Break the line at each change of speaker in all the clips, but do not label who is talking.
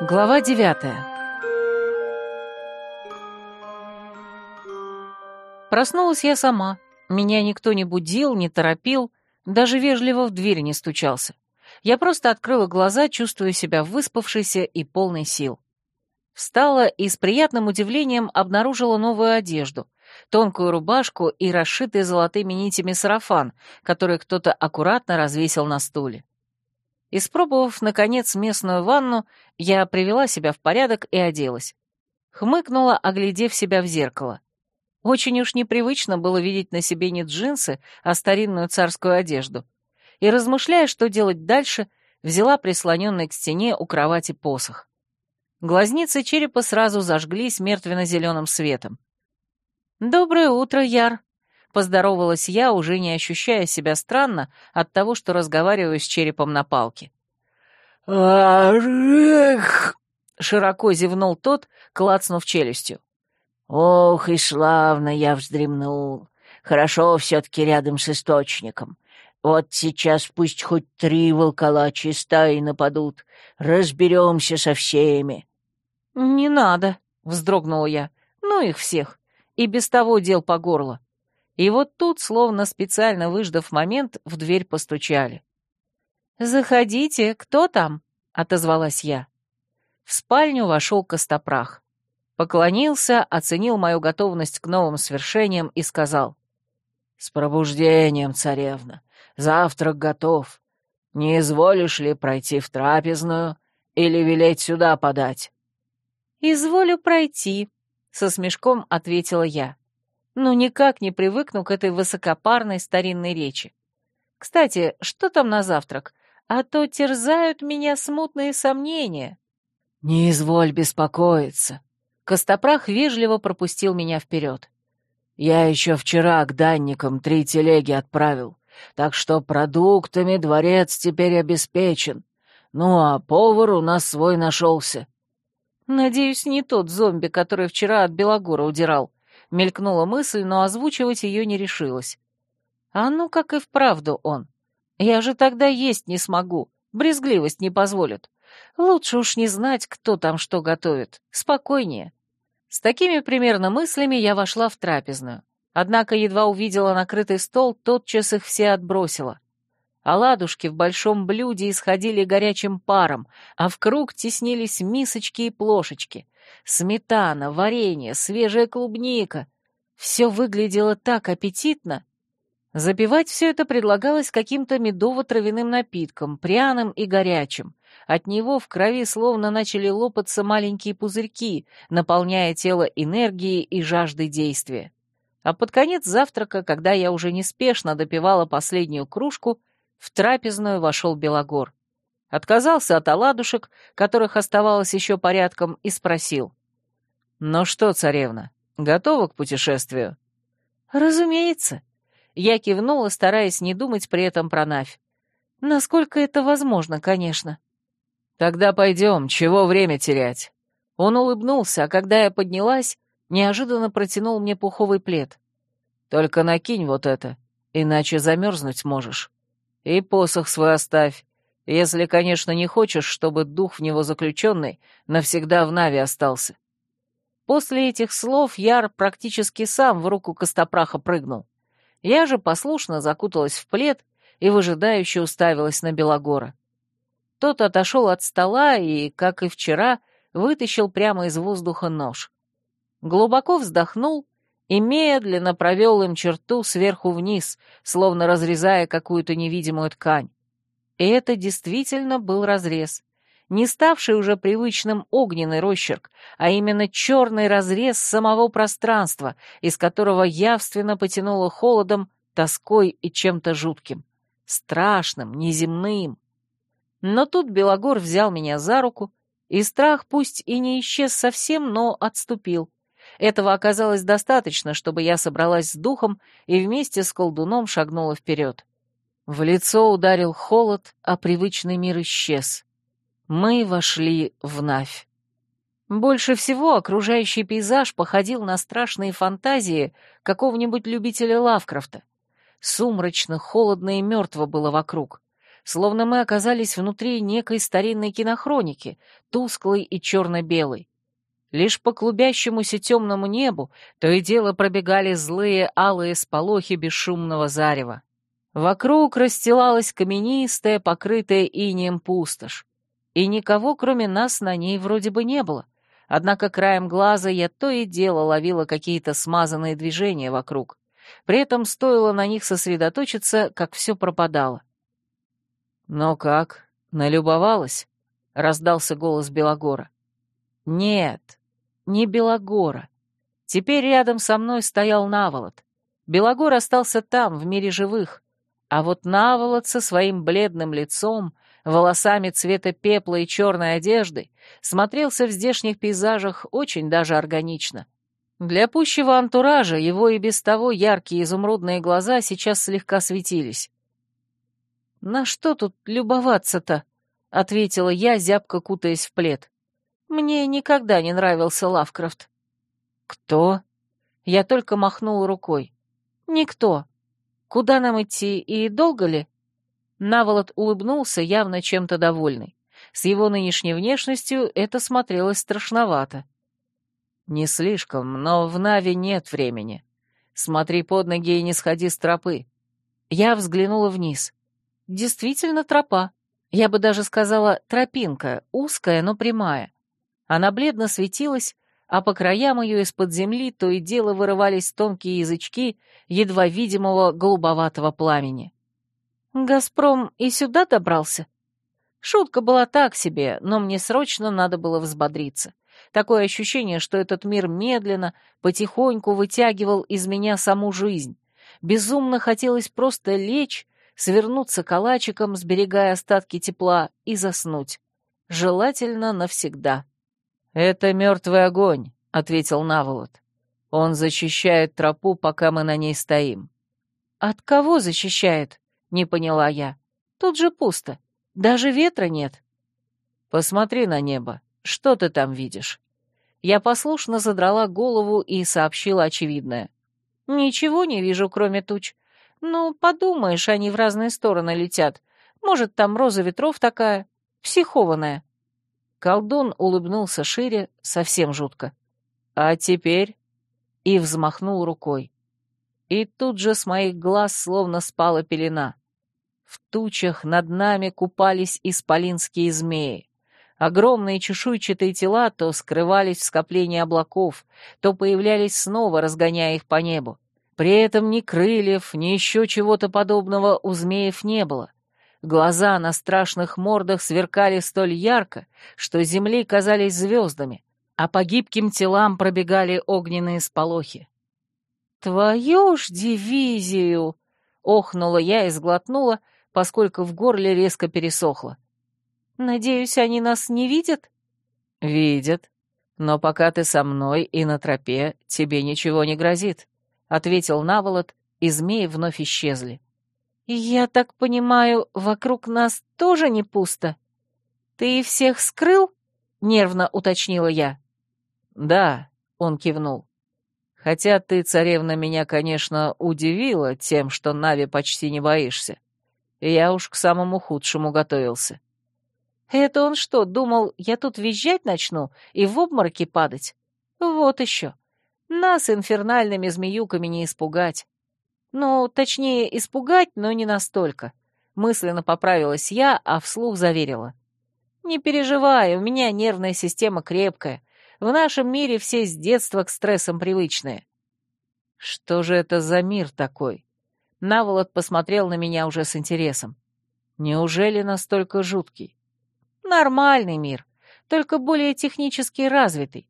Глава девятая Проснулась я сама. Меня никто не будил, не торопил, даже вежливо в дверь не стучался. Я просто открыла глаза, чувствуя себя выспавшейся и полной сил. Встала и с приятным удивлением обнаружила новую одежду, тонкую рубашку и расшитый золотыми нитями сарафан, который кто-то аккуратно развесил на стуле. Испробовав, наконец, местную ванну, я привела себя в порядок и оделась. Хмыкнула, оглядев себя в зеркало. Очень уж непривычно было видеть на себе не джинсы, а старинную царскую одежду. И, размышляя, что делать дальше, взяла прислоненный к стене у кровати посох. Глазницы черепа сразу зажглись мертвенно-зеленым светом. «Доброе утро, Яр!» — поздоровалась я, уже не ощущая себя странно от того, что разговариваю с черепом на палке.
«Ах!»
— широко зевнул тот, клацнув челюстью.
«Ох, и славно я вздремнул. Хорошо все-таки рядом с источником. Вот сейчас пусть хоть три волколачьи стаи нападут. Разберемся со всеми».
«Не надо», — вздрогнула я. «Ну их всех. И без того дел по горло». И вот тут, словно специально выждав момент, в дверь постучали. «Заходите, кто там?» — отозвалась я. В спальню вошел Костопрах. Поклонился, оценил мою готовность к новым свершениям и сказал.
«С пробуждением, царевна. Завтрак готов. Не изволишь ли пройти в трапезную или велеть сюда подать?»
«Изволю пройти», — со смешком ответила я. «Ну, никак не привыкну к этой высокопарной старинной речи. Кстати, что там на завтрак? а то терзают меня смутные сомнения».
«Не изволь беспокоиться», — Костопрах вежливо пропустил меня вперед. «Я еще вчера к данникам три телеги отправил, так что продуктами дворец теперь обеспечен. Ну а повар у нас свой нашелся».
«Надеюсь, не тот зомби, который вчера от Белогора удирал», — мелькнула мысль, но озвучивать ее не решилась. «А ну, как и вправду он. Я же тогда есть не смогу, брезгливость не позволит. Лучше уж не знать, кто там что готовит. Спокойнее. С такими примерно мыслями я вошла в трапезную. Однако едва увидела накрытый стол, тотчас их все отбросила. Оладушки в большом блюде исходили горячим паром, а в круг теснились мисочки и плошечки. Сметана, варенье, свежая клубника. Все выглядело так аппетитно, Запивать все это предлагалось каким-то медово-травяным напитком, пряным и горячим. От него в крови словно начали лопаться маленькие пузырьки, наполняя тело энергией и жаждой действия. А под конец завтрака, когда я уже неспешно допивала последнюю кружку, в трапезную вошел Белогор. Отказался от оладушек, которых оставалось еще порядком, и спросил. «Ну что, царевна, готова к путешествию?» «Разумеется», я кивнула, стараясь не думать при этом про Навь. Насколько это возможно, конечно. «Тогда пойдем, чего время терять?» Он улыбнулся, а когда я поднялась, неожиданно протянул мне пуховый плед. «Только накинь вот это, иначе замерзнуть можешь. И посох свой оставь, если, конечно, не хочешь, чтобы дух в него заключенный навсегда в Нави остался». После этих слов Яр практически сам в руку Костопраха прыгнул. Я же послушно закуталась в плед и выжидающе уставилась на Белогора. Тот отошел от стола и, как и вчера, вытащил прямо из воздуха нож. Глубоко вздохнул и медленно провел им черту сверху вниз, словно разрезая какую-то невидимую ткань. И это действительно был разрез не ставший уже привычным огненный росчерк, а именно черный разрез самого пространства, из которого явственно потянуло холодом, тоской и чем-то жутким. Страшным, неземным. Но тут Белогор взял меня за руку, и страх пусть и не исчез совсем, но отступил. Этого оказалось достаточно, чтобы я собралась с духом и вместе с колдуном шагнула вперед. В лицо ударил холод, а привычный мир исчез. Мы вошли в Навь. Больше всего окружающий пейзаж походил на страшные фантазии какого-нибудь любителя Лавкрафта. Сумрачно, холодно и мертво было вокруг. словно мы оказались внутри некой старинной кинохроники, тусклой и черно-белой. Лишь по клубящемуся темному небу то и дело пробегали злые алые сполохи бесшумного зарева. Вокруг расстилалась каменистая, покрытая инеем пустошь. И никого, кроме нас, на ней вроде бы не было. Однако краем глаза я то и дело ловила какие-то смазанные движения вокруг. При этом стоило на них сосредоточиться, как все пропадало. «Но как? Налюбовалась?» — раздался голос Белогора. «Нет, не Белогора. Теперь рядом со мной стоял Наволод. Белогор остался там, в мире живых, а вот Наволод со своим бледным лицом, волосами цвета пепла и черной одеждой смотрелся в здешних пейзажах очень даже органично. Для пущего антуража его и без того яркие изумрудные глаза сейчас слегка светились. «На что тут любоваться-то?» — ответила я, зябко кутаясь в плед. «Мне никогда не нравился Лавкрафт». «Кто?» Я только махнул рукой. «Никто. Куда нам идти и долго ли?» Наволод улыбнулся, явно чем-то довольный. С его нынешней внешностью это смотрелось страшновато. «Не слишком, но в Нави нет времени. Смотри под ноги и не сходи с тропы». Я взглянула вниз. Действительно тропа. Я бы даже сказала тропинка, узкая, но прямая. Она бледно светилась, а по краям ее из-под земли то и дело вырывались тонкие язычки едва видимого голубоватого пламени. «Газпром и сюда добрался?» Шутка была так себе, но мне срочно надо было взбодриться. Такое ощущение, что этот мир медленно, потихоньку вытягивал из меня саму жизнь. Безумно хотелось просто лечь, свернуться калачиком, сберегая остатки тепла, и заснуть. Желательно навсегда. «Это мертвый огонь», — ответил Наволод. «Он защищает тропу, пока мы на ней стоим». «От кого защищает?» — не поняла я. «Тут же пусто. Даже ветра нет». «Посмотри на небо. Что ты там видишь?» Я послушно задрала голову и сообщила очевидное. «Ничего не вижу, кроме туч. Ну, подумаешь, они в разные стороны летят. Может, там роза ветров такая, психованная». Колдун улыбнулся шире, совсем жутко. «А теперь?» И взмахнул рукой. И тут же с моих глаз словно спала пелена. В тучах над нами купались исполинские змеи. Огромные чешуйчатые тела то скрывались в скоплении облаков, то появлялись снова, разгоняя их по небу. При этом ни крыльев, ни еще чего-то подобного у змеев не было. Глаза на страшных мордах сверкали столь ярко, что земли казались звездами, а по гибким телам пробегали огненные сполохи. «Твою ж дивизию!» — охнула я и сглотнула, поскольку в горле резко пересохло. Надеюсь, они нас не видят? Видят. Но пока ты со мной и на тропе, тебе ничего не грозит, ответил Наволод, и змеи вновь исчезли. Я так понимаю, вокруг нас тоже не пусто. Ты всех скрыл? нервно уточнила я. Да, он кивнул. Хотя ты, царевна, меня, конечно, удивила тем, что Нави почти не боишься. Я уж к самому худшему готовился. Это он что, думал, я тут визжать начну и в обмороки падать? Вот еще. Нас инфернальными змеюками не испугать. Ну, точнее, испугать, но не настолько. Мысленно поправилась я, а вслух заверила. Не переживай, у меня нервная система крепкая. В нашем мире все с детства к стрессам привычные. Что же это за мир такой? Наволод посмотрел на меня уже с интересом. Неужели настолько жуткий? Нормальный мир, только более технически развитый.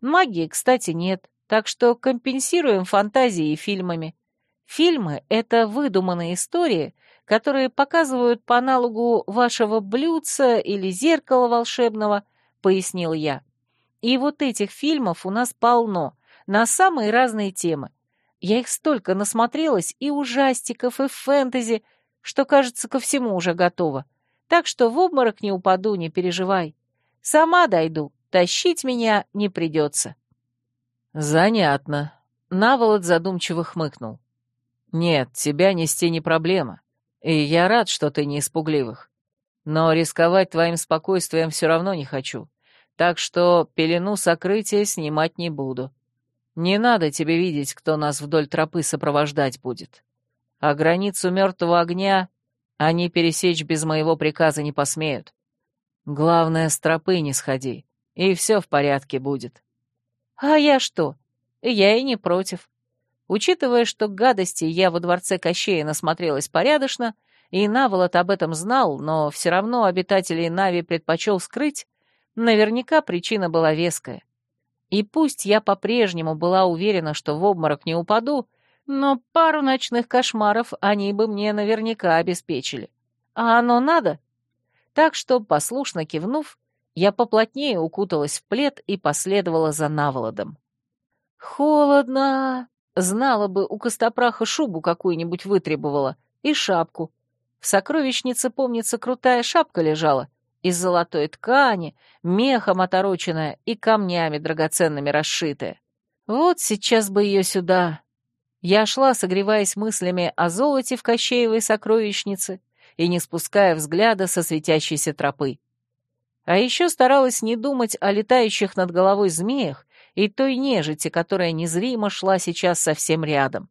Магии, кстати, нет, так что компенсируем фантазией фильмами. Фильмы — это выдуманные истории, которые показывают по аналогу вашего блюдца или зеркала волшебного, пояснил я. И вот этих фильмов у нас полно, на самые разные темы. Я их столько насмотрелась и ужастиков, и фэнтези, что, кажется, ко всему уже готова. Так что в обморок не упаду, не переживай. Сама дойду, тащить меня не придется. Занятно. Наволод задумчиво хмыкнул. Нет, тебя нести не проблема.
И я рад, что ты не испугливых. Но рисковать твоим спокойствием все равно не хочу. Так что пелену сокрытия снимать не буду. Не надо тебе видеть, кто нас вдоль тропы сопровождать будет. А границу мертвого огня они пересечь без моего приказа не посмеют. Главное, с тропы не сходи, и все в порядке будет.
А я что? Я и не против. Учитывая, что гадости я во дворце Кощея насмотрелась порядочно, и Наволот об этом знал, но все равно обитателей Нави предпочел скрыть, наверняка причина была веская. И пусть я по-прежнему была уверена, что в обморок не упаду, но пару ночных кошмаров они бы мне наверняка обеспечили. А оно надо? Так что, послушно кивнув, я поплотнее укуталась в плед и последовала за Наволодом. «Холодно!» Знала бы, у Костопраха шубу какую-нибудь вытребовала и шапку. В сокровищнице, помнится, крутая шапка лежала, из золотой ткани, мехом отороченная и камнями драгоценными расшитая. Вот сейчас бы ее сюда. Я шла, согреваясь мыслями о золоте в Кощеевой сокровищнице и не спуская взгляда со светящейся тропы. А еще старалась не думать о летающих над головой змеях и той нежити, которая незримо шла сейчас совсем рядом.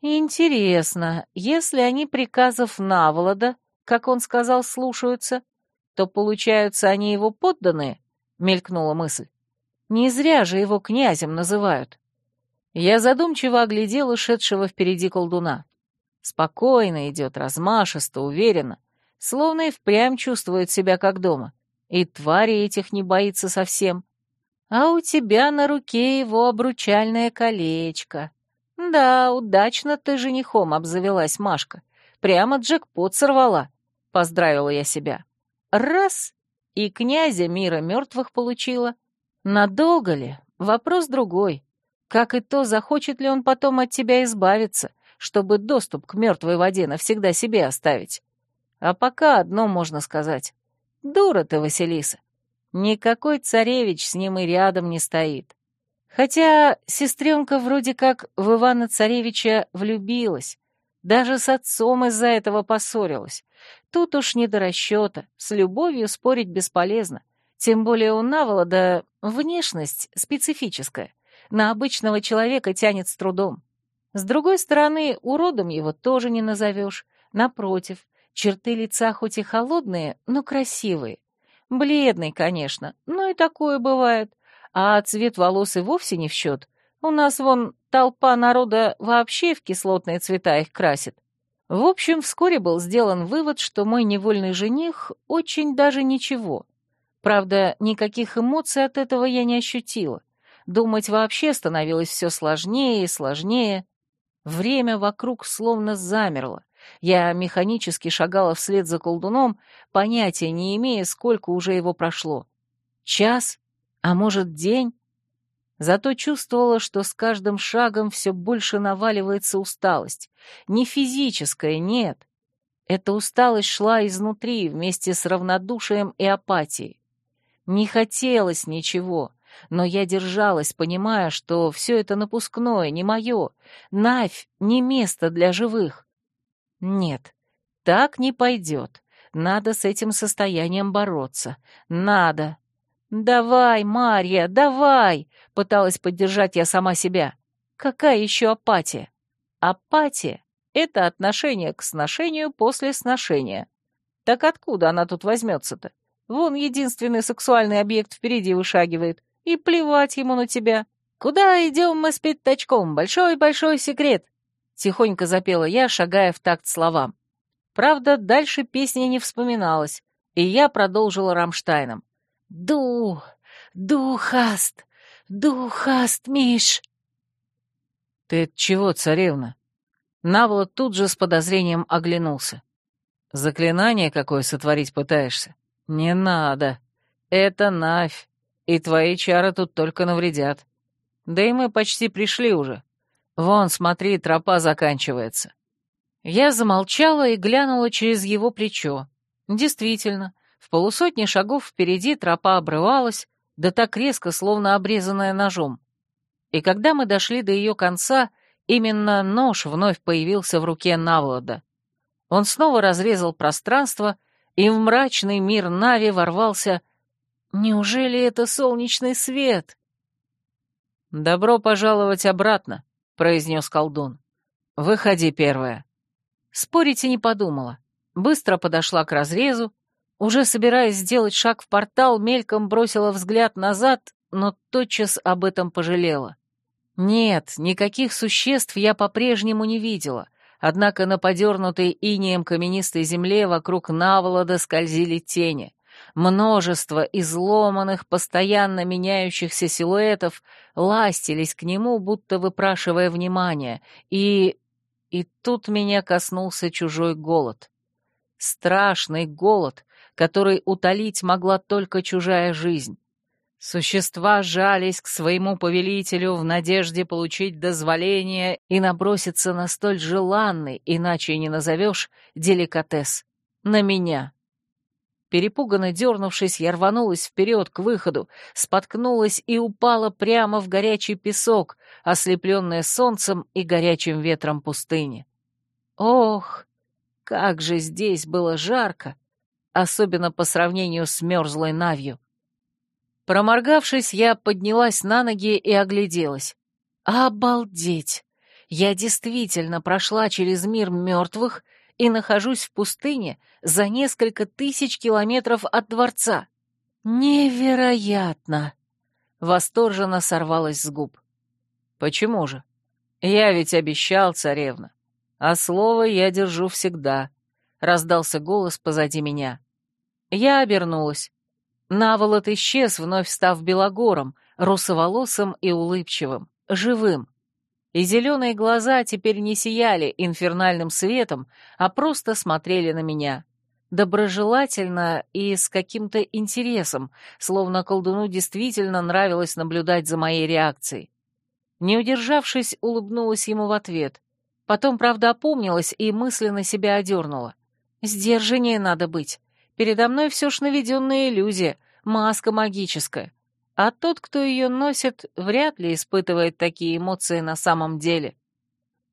Интересно, если они приказов Наволода, как он сказал, слушаются, то, получаются, они его подданные? Мелькнула мысль. Не зря же его князем называют. Я задумчиво оглядела шедшего впереди колдуна. Спокойно идет, размашисто, уверенно, словно и впрямь чувствует себя как дома. И твари этих не боится совсем. А у тебя на руке его обручальное колечко. Да, удачно ты женихом обзавелась, Машка. Прямо джекпот сорвала. Поздравила я себя. Раз — и князя мира мертвых получила. Надолго ли? Вопрос другой. Как и то, захочет ли он потом от тебя избавиться, чтобы доступ к мертвой воде навсегда себе оставить. А пока одно можно сказать. Дура ты, Василиса. Никакой царевич с ним и рядом не стоит. Хотя сестренка вроде как в Ивана-царевича влюбилась, даже с отцом из-за этого поссорилась. Тут уж не до расчета, с любовью спорить бесполезно. Тем более у Наволода внешность специфическая, на обычного человека тянет с трудом. С другой стороны, уродом его тоже не назовешь. Напротив, черты лица хоть и холодные, но красивые. Бледный, конечно, но и такое бывает. А цвет волос и вовсе не в счет. У нас вон толпа народа вообще в кислотные цвета их красит. В общем, вскоре был сделан вывод, что мой невольный жених очень даже ничего. Правда, никаких эмоций от этого я не ощутила. Думать вообще становилось все сложнее и сложнее. Время вокруг словно замерло. Я механически шагала вслед за колдуном, понятия не имея, сколько уже его прошло. Час? А может, день? Зато чувствовала, что с каждым шагом все больше наваливается усталость. Не физическая, нет. Эта усталость шла изнутри вместе с равнодушием и апатией. Не хотелось ничего, но я держалась, понимая, что все это напускное, не мое. Навь — не место для живых. Нет, так не пойдет. Надо с этим состоянием бороться. Надо. «Давай, Марья, давай!» — пыталась поддержать я сама себя. «Какая еще апатия?» «Апатия — это отношение к сношению после сношения. Так откуда она тут возьмется-то? Вон единственный сексуальный объект впереди вышагивает. И плевать ему на тебя. Куда идем мы с пятачком? Большой-большой секрет!» Тихонько запела я, шагая в такт словам. Правда, дальше песни не вспоминалась, и я продолжила Рамштайном. «Ду! Духаст! Духаст, Миш!»
«Ты чего, царевна?» Наволод тут же с подозрением оглянулся. «Заклинание какое сотворить пытаешься? Не надо. Это Навь и твои чары тут только навредят. Да и мы почти пришли уже. Вон, смотри, тропа заканчивается». Я замолчала и глянула через его плечо. Действительно, в полусотни шагов впереди тропа обрывалась, да так резко, словно обрезанная ножом. И когда мы дошли до ее конца, именно нож вновь появился в руке Навлада.
Он снова разрезал пространство, и в мрачный мир Нави ворвался... Неужели это солнечный свет? «Добро пожаловать обратно», — произнес колдун. «Выходи первая». Спорить и не подумала. Быстро подошла к разрезу, уже собираясь сделать шаг в портал, мельком бросила взгляд назад, но тотчас об этом пожалела. Нет, никаких существ я по-прежнему не видела, однако на подернутой инеем каменистой земле вокруг Наволода скользили тени. Множество изломанных, постоянно меняющихся силуэтов ластились к нему, будто выпрашивая внимание, и... И тут меня коснулся чужой голод. Страшный голод, который утолить могла только чужая жизнь. Существа жались к своему повелителю в надежде получить дозволение и наброситься на столь желанный, иначе не назовешь, деликатес. На меня. Перепуганно дернувшись, я рванулась вперед к выходу, споткнулась и упала прямо в горячий песок, ослепленная солнцем и горячим ветром пустыни. Ох, как же здесь было жарко, особенно по сравнению с мерзлой навью. Проморгавшись, я поднялась на ноги и огляделась. Обалдеть! Я действительно прошла через мир мертвых и нахожусь в пустыне за несколько тысяч километров от дворца. Невероятно! Восторженно сорвалась с губ. Почему же? Я ведь обещал, царевна. А слово я держу всегда. Раздался голос позади меня. Я обернулась. Наволот исчез, вновь став белогором, русоволосым и улыбчивым, живым и зеленые глаза теперь не сияли инфернальным светом, а просто смотрели на меня. Доброжелательно и с каким-то интересом, словно колдуну действительно нравилось наблюдать за моей реакцией. Не удержавшись, улыбнулась ему в ответ. Потом, правда, опомнилась и мысленно себя одернула. Сдержаннее надо быть. Передо мной все ж наведенная иллюзия, маска магическая а тот, кто ее носит, вряд ли испытывает такие эмоции на самом деле.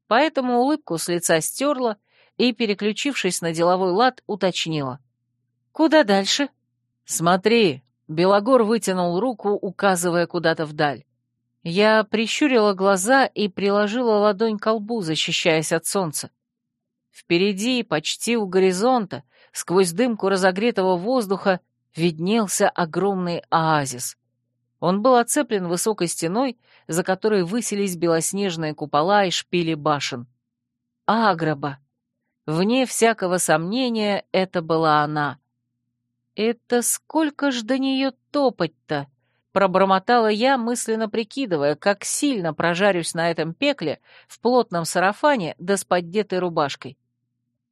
Поэтому улыбку с лица стерла и, переключившись на деловой лад, уточнила. «Куда дальше?» «Смотри!» — Белогор вытянул руку, указывая куда-то вдаль. Я прищурила глаза и приложила ладонь к лбу, защищаясь от солнца. Впереди, почти у горизонта, сквозь дымку разогретого воздуха, виднелся огромный оазис. Он был оцеплен высокой стеной, за которой высились белоснежные купола и шпили башен. Агроба. Вне всякого сомнения, это была она. «Это сколько ж до нее топать-то?» Пробормотала я, мысленно прикидывая, как сильно прожарюсь на этом пекле в плотном сарафане да с поддетой рубашкой.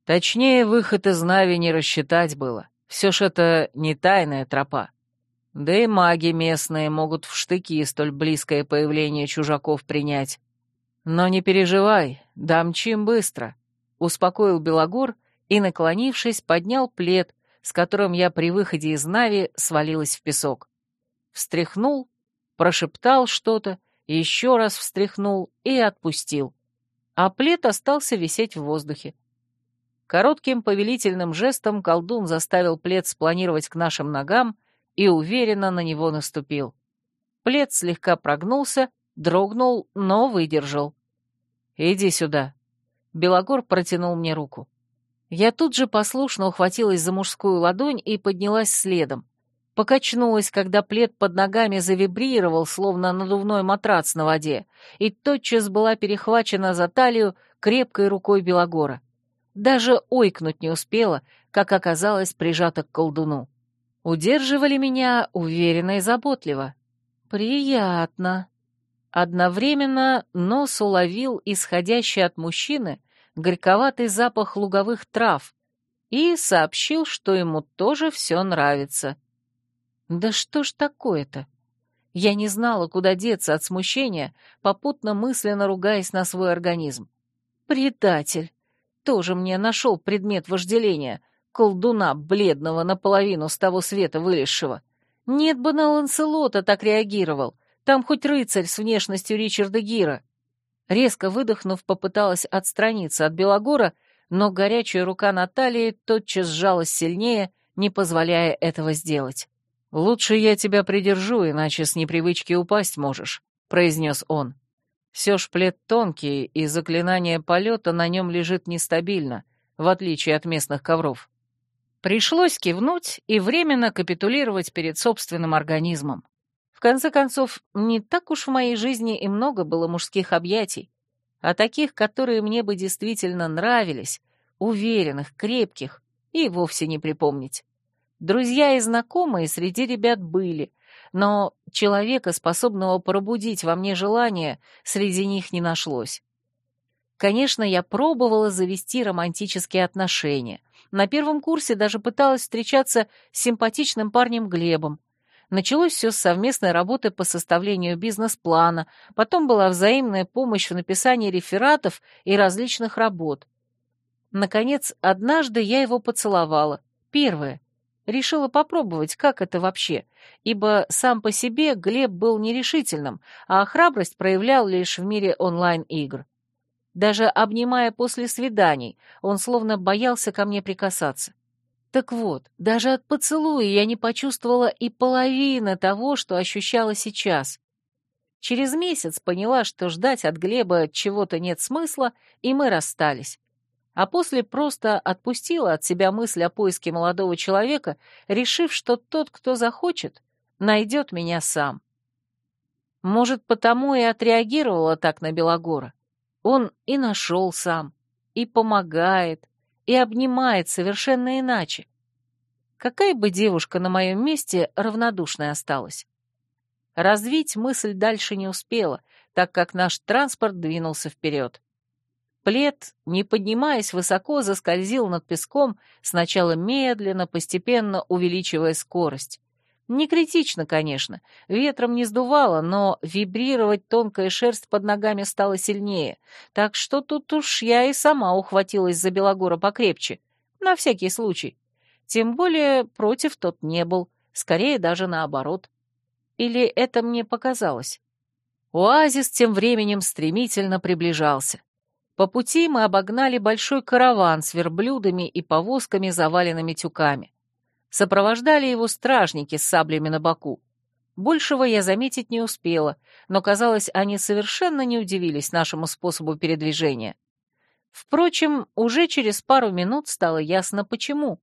Точнее, выход из Нави не рассчитать было. Все ж это не тайная тропа. Да и маги местные могут в штыки столь близкое появление чужаков принять. Но не переживай, дамчим быстро», — успокоил Белогор и, наклонившись, поднял плед, с которым я при выходе из Нави свалилась в песок. Встряхнул, прошептал что-то, еще раз встряхнул и отпустил. А плед остался висеть в воздухе. Коротким повелительным жестом колдун заставил плед спланировать к нашим ногам — и уверенно на него наступил. Плед слегка прогнулся, дрогнул, но выдержал. «Иди сюда». Белогор протянул мне руку. Я тут же послушно ухватилась за мужскую ладонь и поднялась следом. Покачнулась, когда плед под ногами завибрировал, словно надувной матрац на воде, и тотчас была перехвачена за талию крепкой рукой Белогора. Даже ойкнуть не успела, как оказалось прижата к колдуну. Удерживали меня уверенно и заботливо. Приятно. Одновременно нос уловил исходящий от мужчины горьковатый запах луговых трав и сообщил, что ему тоже все нравится. Да что ж такое-то? Я не знала, куда деться от смущения, попутно мысленно ругаясь на свой организм. Предатель! Тоже мне нашел предмет вожделения — колдуна бледного наполовину с того света вылезшего. Нет бы на Ланселота так реагировал, там хоть рыцарь с внешностью Ричарда Гира. Резко выдохнув, попыталась отстраниться от Белогора, но горячая рука Натальи тотчас сжалась сильнее, не позволяя этого сделать.
«Лучше я тебя придержу, иначе с непривычки упасть можешь», — произнес он. «Все ж плед тонкий, и заклинание полета на нем лежит нестабильно, в отличие от местных ковров».
Пришлось кивнуть и временно капитулировать перед собственным организмом. В конце концов, не так уж в моей жизни и много было мужских объятий, а таких, которые мне бы действительно нравились, уверенных, крепких, и вовсе не припомнить. Друзья и знакомые среди ребят были, но человека, способного пробудить во мне желание, среди них не нашлось. Конечно, я пробовала завести романтические отношения. На первом курсе даже пыталась встречаться с симпатичным парнем Глебом. Началось все с совместной работы по составлению бизнес-плана, потом была взаимная помощь в написании рефератов и различных работ. Наконец, однажды я его поцеловала. Первое. Решила попробовать, как это вообще, ибо сам по себе Глеб был нерешительным, а храбрость проявлял лишь в мире онлайн-игр. Даже обнимая после свиданий, он словно боялся ко мне прикасаться. Так вот, даже от поцелуя я не почувствовала и половины того, что ощущала сейчас. Через месяц поняла, что ждать от Глеба чего-то нет смысла, и мы расстались. А после просто отпустила от себя мысль о поиске молодого человека, решив, что тот, кто захочет, найдет меня сам. Может, потому и отреагировала так на Белогора. Он и нашел сам, и помогает, и обнимает совершенно иначе. Какая бы девушка на моем месте равнодушной осталась? Развить мысль дальше не успела, так как наш транспорт двинулся вперед. Плед, не поднимаясь высоко, заскользил над песком, сначала медленно, постепенно увеличивая скорость. Не критично, конечно, ветром не сдувало, но вибрировать тонкая шерсть под ногами стала сильнее, так что тут уж я и сама ухватилась за Белогора покрепче, на всякий случай. Тем более против тот не был, скорее даже наоборот. Или это мне показалось? Оазис тем временем стремительно приближался. По пути мы обогнали большой караван с верблюдами и повозками, заваленными тюками. Сопровождали его стражники с саблями на боку. Большего я заметить не успела, но, казалось, они совершенно не удивились нашему способу передвижения. Впрочем, уже через пару минут стало ясно, почему.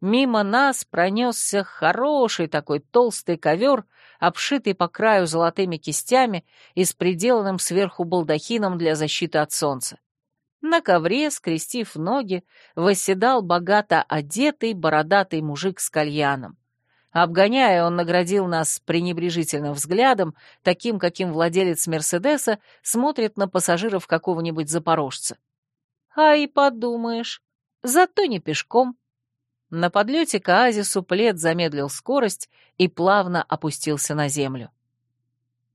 Мимо нас пронесся хороший такой толстый ковер, обшитый по краю золотыми кистями и с приделанным сверху балдахином для защиты от солнца. На ковре, скрестив ноги, восседал богато одетый бородатый мужик с кальяном. Обгоняя, он наградил нас пренебрежительным взглядом, таким, каким владелец Мерседеса смотрит на пассажиров какого-нибудь запорожца. А и подумаешь, зато не пешком. На подлете к оазису плед замедлил скорость и плавно опустился на землю.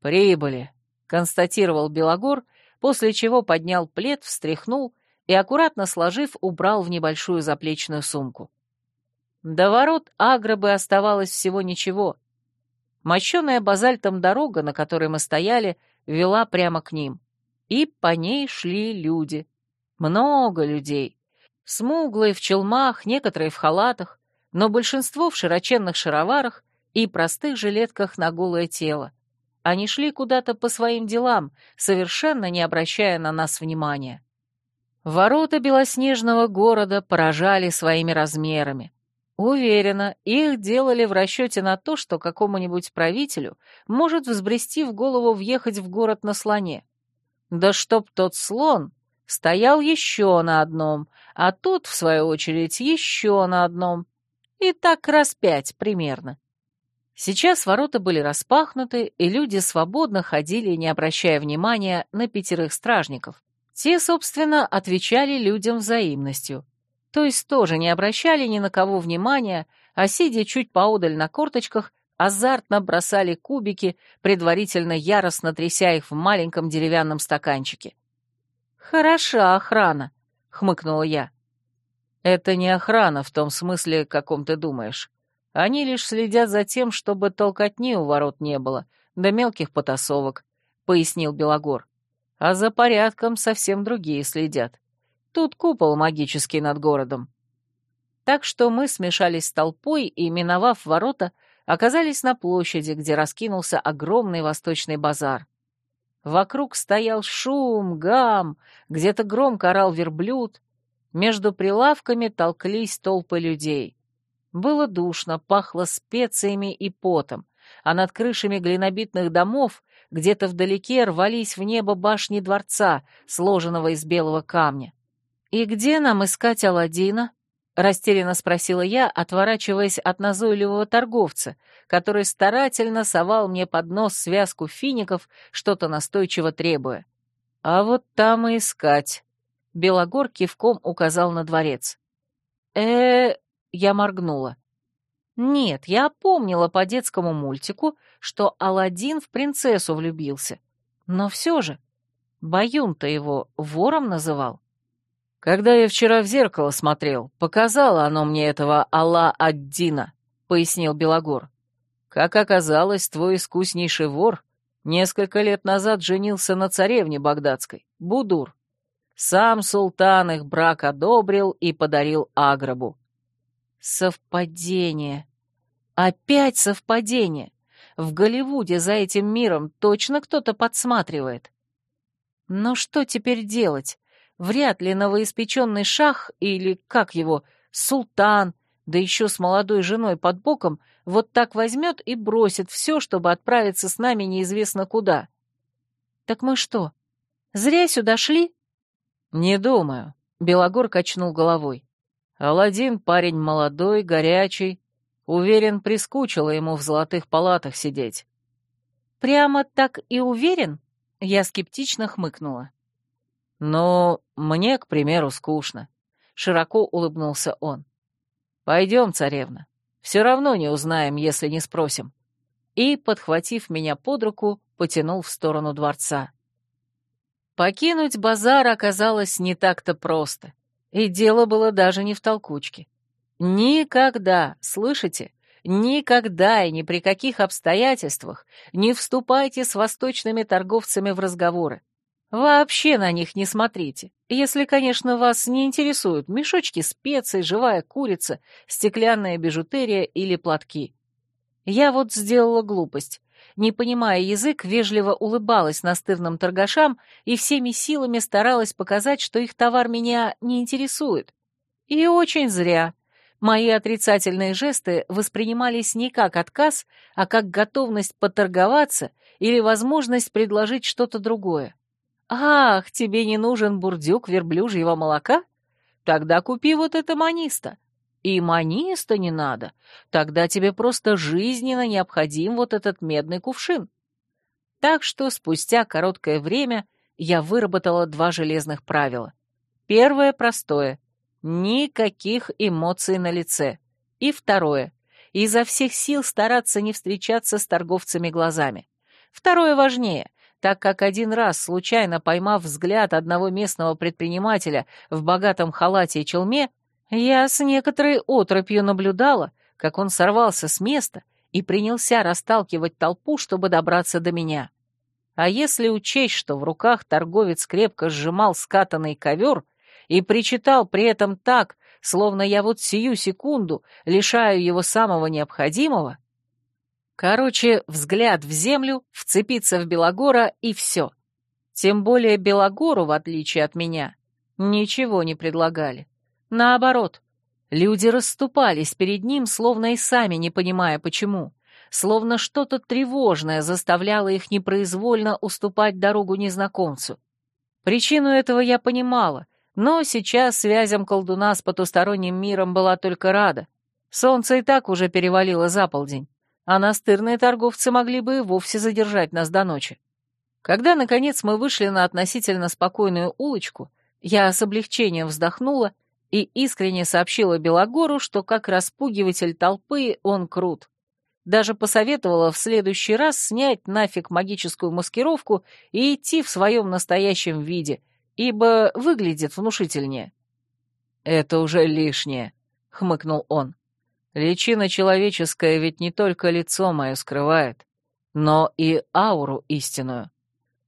«Прибыли», — констатировал Белогор, после чего поднял плед, встряхнул и, аккуратно сложив, убрал в небольшую заплечную сумку. До ворот Агробы оставалось всего ничего. Мощеная базальтом дорога, на которой мы стояли, вела прямо к ним. И по ней шли люди. Много людей. Смуглые в челмах, некоторые в халатах, но большинство в широченных шароварах и простых жилетках на голое тело. Они шли куда-то по своим делам, совершенно не обращая на нас внимания. Ворота белоснежного города поражали своими размерами. Уверена, их делали в расчете на то, что какому-нибудь правителю может взбрести в голову въехать в город на слоне. Да чтоб тот слон стоял еще на одном, а тот, в свою очередь, еще на одном. И так раз пять примерно. Сейчас ворота были распахнуты, и люди свободно ходили, не обращая внимания на пятерых стражников. Те, собственно, отвечали людям взаимностью. То есть тоже не обращали ни на кого внимания, а, сидя чуть поодаль на корточках, азартно бросали кубики, предварительно яростно тряся их в маленьком деревянном стаканчике. «Хороша охрана», — хмыкнула я. «Это не охрана в том смысле, каком ты думаешь. Они лишь следят за тем, чтобы толкотни у ворот не было, да мелких потасовок», — пояснил Белогор. «А за порядком совсем другие следят. Тут купол магический над городом. Так что мы смешались с толпой и, миновав ворота, оказались на площади, где раскинулся огромный восточный базар. Вокруг стоял шум, гам, где-то громко орал верблюд. Между прилавками толклись толпы людей. Было душно, пахло специями и потом, а над крышами глинобитных домов где-то вдалеке рвались в небо башни дворца, сложенного из белого камня. «И где нам искать Аладдина?» — растерянно спросила я, отворачиваясь от назойливого торговца, который старательно совал мне под нос связку фиников, что-то настойчиво требуя. «А вот там и искать», — Белогор кивком указал на дворец. э я моргнула. Нет, я помнила по детскому мультику, что Аладдин в принцессу влюбился. Но все же, Баюн-то его вором называл. «Когда я вчера в зеркало смотрел, показало оно мне этого Алла-Аддина», — пояснил Белогор. «Как оказалось, твой искуснейший вор несколько лет назад женился на царевне багдадской, Будур. Сам султан их брак одобрил и подарил Аграбу». «Совпадение. Опять совпадение. В Голливуде за этим миром точно кто-то подсматривает. Но что теперь делать? Вряд ли новоиспеченный шах или, как его, султан, да еще с молодой женой под боком, вот так возьмет и бросит все, чтобы отправиться с нами неизвестно куда. Так мы что, зря сюда шли? Не думаю, Белогор качнул головой. Аладдин парень молодой, горячий. Уверен, прискучило ему в золотых палатах сидеть. Прямо так и уверен? Я скептично хмыкнула. «Ну, мне, к примеру, скучно», — широко улыбнулся он. «Пойдем, царевна. Все равно не узнаем, если не спросим». И, подхватив меня под руку, потянул в сторону дворца. Покинуть базар оказалось не так-то просто, и дело было даже не в толкучке. Никогда, слышите, никогда и ни при каких обстоятельствах не вступайте с восточными торговцами в разговоры. Вообще на них не смотрите, если, конечно, вас не интересуют мешочки специй, живая курица, стеклянная бижутерия или платки. Я вот сделала глупость. Не понимая язык, вежливо улыбалась настырным торгашам и всеми силами старалась показать, что их товар меня не интересует. И очень зря. Мои отрицательные жесты воспринимались не как отказ, а как готовность поторговаться или возможность предложить что-то другое. «Ах, тебе не нужен бурдюк верблюжьего молока? Тогда купи вот это маниста. И маниста не надо. Тогда тебе просто жизненно необходим вот этот медный кувшин». Так что спустя короткое время я выработала два железных правила. Первое простое — никаких эмоций на лице. И второе — изо всех сил стараться не встречаться с торговцами глазами. Второе важнее — так как один раз, случайно поймав взгляд одного местного предпринимателя в богатом халате и челме, я с некоторой отропью наблюдала, как он сорвался с места и принялся расталкивать толпу, чтобы добраться до меня. А если учесть, что в руках торговец крепко сжимал скатанный ковер и причитал при этом так, словно я вот сию секунду лишаю его самого необходимого, Короче, взгляд в землю, вцепиться в Белогора и все. Тем более Белогору, в отличие от меня, ничего не предлагали. Наоборот, люди расступались перед ним, словно и сами не понимая почему, словно что-то тревожное заставляло их непроизвольно уступать дорогу незнакомцу. Причину этого я понимала, но сейчас связям колдуна с потусторонним миром была только рада. Солнце и так уже перевалило за полдень а настырные торговцы могли бы и вовсе задержать нас до ночи. Когда, наконец, мы вышли на относительно спокойную улочку, я с облегчением вздохнула и искренне сообщила Белогору, что как распугиватель толпы он крут. Даже посоветовала в следующий раз снять нафиг магическую маскировку и идти в своем настоящем виде, ибо выглядит внушительнее. «Это уже лишнее», — хмыкнул он. Личина человеческая ведь не только лицо мое скрывает, но и ауру истинную.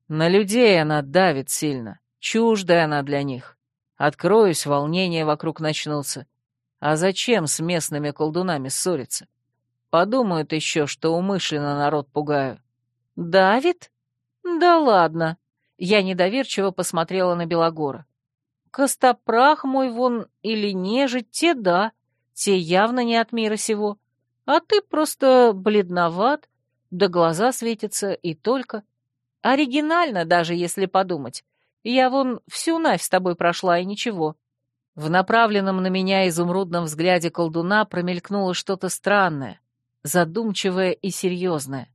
На людей она давит сильно, чуждая она для них.
Откроюсь, волнения вокруг начнутся. А зачем с местными колдунами ссориться? Подумают еще, что умышленно народ пугаю.
«Давид? Да ладно!» Я недоверчиво посмотрела на Белогора. «Костопрах мой вон или нежить, те да, те явно не от мира сего. А ты просто бледноват, да глаза светятся и только. Оригинально даже, если подумать. Я вон всю навь с тобой прошла, и ничего».
В направленном на меня изумрудном взгляде колдуна промелькнуло что-то странное, задумчивое и серьезное.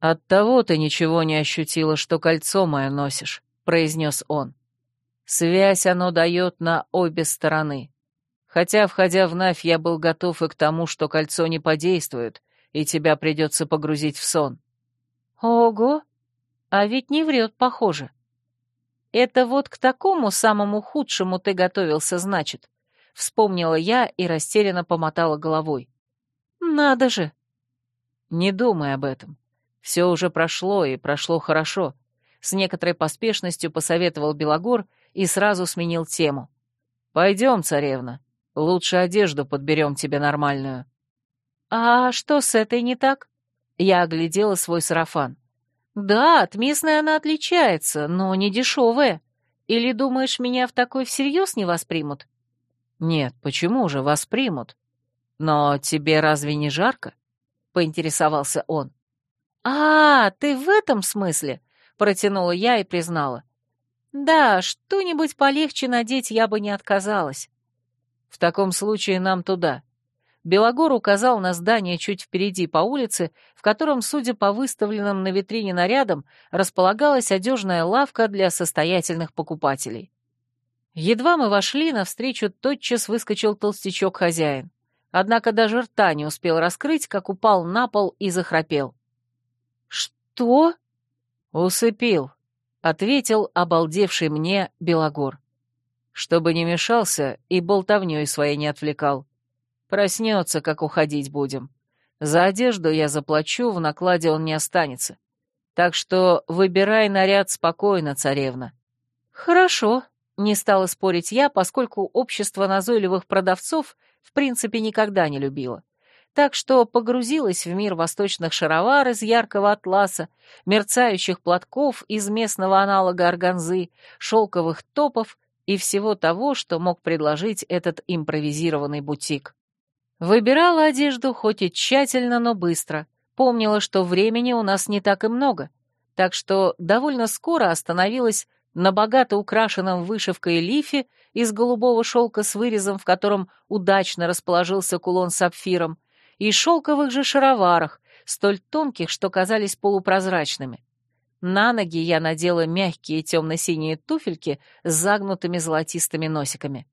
«Оттого ты ничего не ощутила, что кольцо мое носишь», — произнес он. «Связь оно дает на обе стороны. Хотя, входя в Навь, я был готов и к тому, что кольцо не подействует, и тебя придется погрузить в сон».
«Ого! А ведь не врет, похоже. Это вот к такому самому худшему ты готовился, значит?» Вспомнила я и растерянно помотала головой. «Надо же!»
«Не думай об этом. Все уже прошло, и прошло хорошо. С некоторой поспешностью посоветовал Белогор и сразу сменил тему. «Пойдем, царевна. Лучше одежду подберем тебе нормальную».
«А что с этой не так?» Я оглядела свой сарафан. «Да, от местной она отличается, но не дешевая. Или думаешь, меня в такой всерьез не воспримут?»
«Нет, почему же воспримут? Но тебе разве не жарко?» — поинтересовался он.
«А, ты в этом смысле?» — протянула я и признала. «Да, что-нибудь полегче надеть я бы не отказалась».
«В таком случае нам туда». Белогор указал на здание чуть впереди по улице, в котором, судя по выставленным на витрине нарядам, располагалась одежная лавка для состоятельных покупателей. Едва мы вошли, навстречу тотчас выскочил толстячок-хозяин. Однако даже рта не успел раскрыть, как упал на пол и захрапел.
«Что?»
«Усыпил», — ответил обалдевший мне Белогор. «Чтобы не мешался и болтовнёй своей не отвлекал. Проснется, как уходить будем. За одежду я заплачу, в накладе он не останется. Так что выбирай наряд спокойно, царевна».
«Хорошо», — не стала спорить я, поскольку общество назойливых продавцов в принципе никогда не любила так что погрузилась в мир восточных шаровар из яркого атласа, мерцающих платков из местного аналога органзы, шелковых топов и всего того, что мог предложить этот импровизированный бутик. Выбирала одежду хоть и тщательно, но быстро. Помнила, что времени у нас не так и много, так что довольно скоро остановилась на богато украшенном вышивкой лифе из голубого шелка с вырезом, в котором удачно расположился кулон с сапфиром, и шелковых же шароварах, столь тонких, что казались полупрозрачными. На ноги я надела мягкие темно-синие туфельки с загнутыми золотистыми носиками.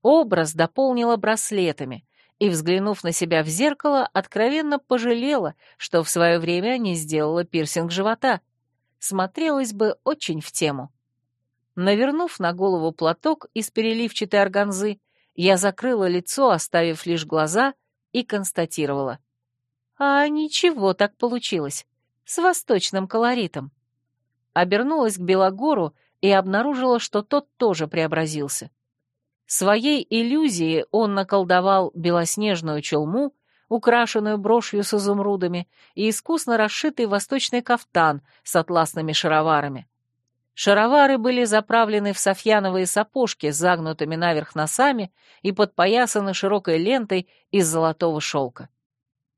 Образ дополнила браслетами, и, взглянув на себя в зеркало, откровенно пожалела, что в свое время не сделала пирсинг живота. Смотрелась бы очень в тему. Навернув на голову платок из переливчатой органзы, я закрыла лицо, оставив лишь глаза — и констатировала. «А ничего так получилось, с восточным колоритом». Обернулась к Белогору и обнаружила, что тот тоже преобразился. Своей иллюзией он наколдовал белоснежную челму, украшенную брошью с изумрудами, и искусно расшитый восточный кафтан с атласными шароварами. Шаровары были заправлены в софьяновые сапожки с загнутыми наверх носами и подпоясаны широкой лентой из золотого шелка.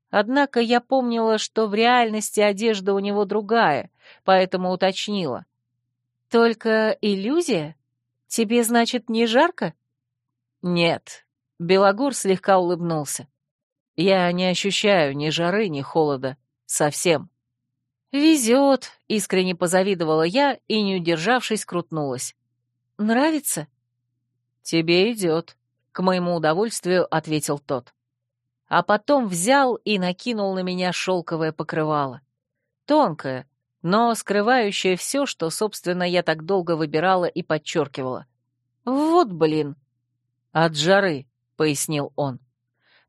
Однако я помнила, что в реальности одежда у него другая, поэтому уточнила. «Только иллюзия? Тебе, значит, не жарко?»
«Нет», — Белогур слегка улыбнулся. «Я не ощущаю ни жары, ни холода. Совсем».
«Везет», — искренне позавидовала я и, не удержавшись, крутнулась. «Нравится?»
«Тебе идет», — к моему удовольствию ответил тот. А потом взял и накинул на меня шелковое покрывало. Тонкое, но скрывающее все, что, собственно, я так долго выбирала и подчеркивала. «Вот блин!» «От жары», — пояснил он.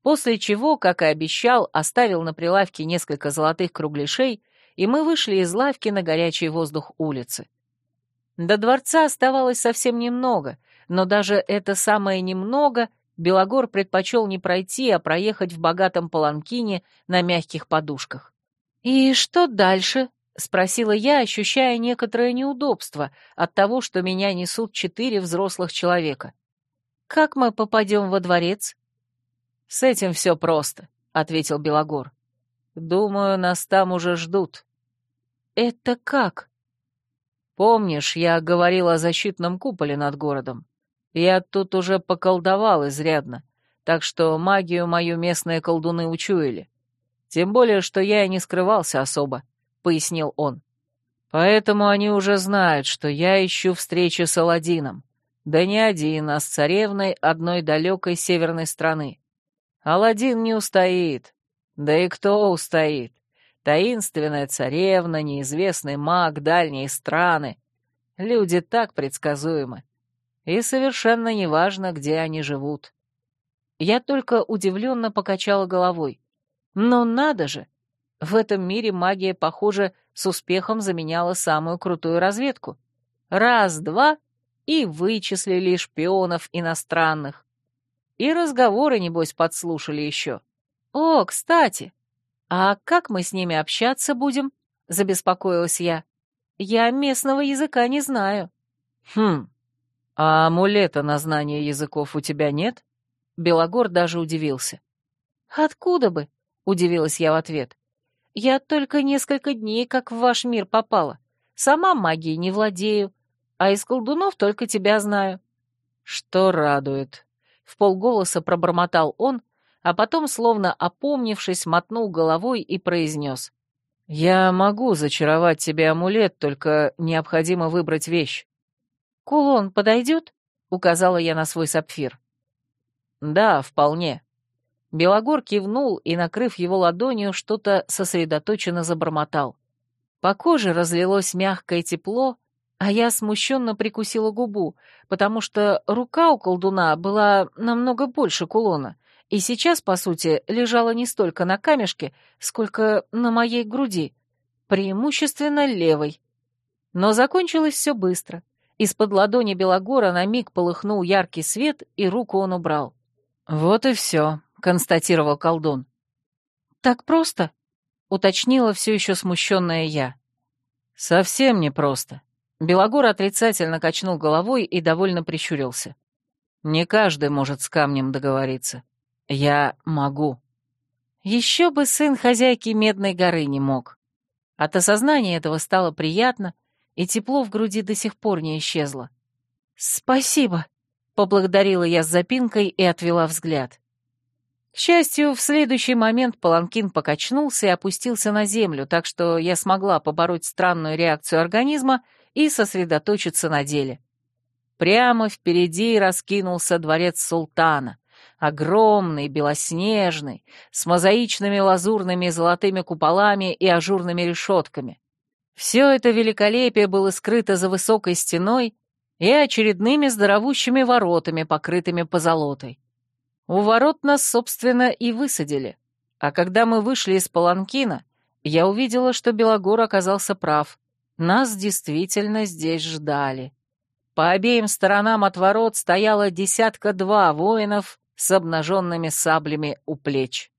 После чего, как и обещал, оставил на прилавке несколько золотых кругляшей и мы вышли из лавки на горячий воздух улицы. До дворца оставалось совсем немного,
но даже это самое немного Белогор предпочел не пройти, а проехать в богатом паланкине на мягких подушках. «И что дальше?» — спросила я, ощущая некоторое неудобство от того, что меня несут четыре взрослых человека. «Как мы попадем во дворец?»
«С этим все просто», — ответил Белогор. «Думаю, нас там уже ждут».
«Это как?»
«Помнишь, я говорил о защитном куполе над городом? Я тут уже поколдовал изрядно, так что магию мою местные колдуны учуяли. Тем более, что я и не скрывался особо», — пояснил он. «Поэтому они уже знают, что я ищу встречи с Аладдином. Да не один, а с царевной одной далекой северной страны. Аладдин не устоит. Да и кто устоит? Таинственная царевна, неизвестный маг, дальние страны. Люди так предсказуемы. И совершенно неважно, где они живут.
Я только удивленно покачала головой. Но надо же! В этом мире магия, похоже, с успехом заменяла самую крутую разведку. Раз-два — и вычислили шпионов иностранных. И разговоры, небось, подслушали еще. О, кстати, а как мы с ними общаться будем? Забеспокоилась я. Я местного языка не знаю.
Хм, а амулета на знание языков у тебя нет? Белогор даже удивился.
Откуда бы? Удивилась я в ответ. Я только несколько дней как в ваш мир попала. Сама магией не владею, а из колдунов только тебя знаю».
«Что радует», — в полголоса пробормотал он, а потом, словно опомнившись, мотнул головой и произнес. «Я могу зачаровать тебе амулет, только необходимо выбрать вещь».
«Кулон подойдет?» — указала я на свой сапфир.
«Да, вполне». Белогор кивнул и, накрыв его ладонью, что-то сосредоточенно забормотал. По коже разлилось мягкое тепло,
а я смущенно прикусила губу, потому что рука у колдуна была намного больше кулона, и сейчас, по сути, лежала не столько на камешке, сколько на моей груди, преимущественно левой. Но закончилось все быстро. Из-под ладони Белогора на миг полыхнул яркий свет, и руку он убрал.
«Вот и все», — констатировал колдун.
«Так просто?» — уточнила все еще смущенная я.
«Совсем не просто. Белогор отрицательно качнул головой и довольно прищурился. «Не каждый может с камнем договориться. Я могу».
Еще бы сын хозяйки Медной горы не мог. От осознания этого стало приятно, и тепло в груди до сих пор не исчезло. «Спасибо», — поблагодарила я с запинкой и отвела взгляд. К счастью, в следующий момент паланкин покачнулся и опустился на землю, так что я смогла побороть странную реакцию организма — и сосредоточиться на деле. Прямо впереди раскинулся дворец султана, огромный, белоснежный, с мозаичными лазурными золотыми куполами и ажурными решетками. Все это великолепие было скрыто за высокой стеной и очередными здоровущими воротами, покрытыми позолотой. У ворот нас, собственно, и высадили. А когда мы вышли из Паланкина, я увидела, что Белогор оказался прав. Нас действительно здесь ждали. По обеим сторонам от ворот стояло десятка-два воинов с обнаженными саблями у плеч.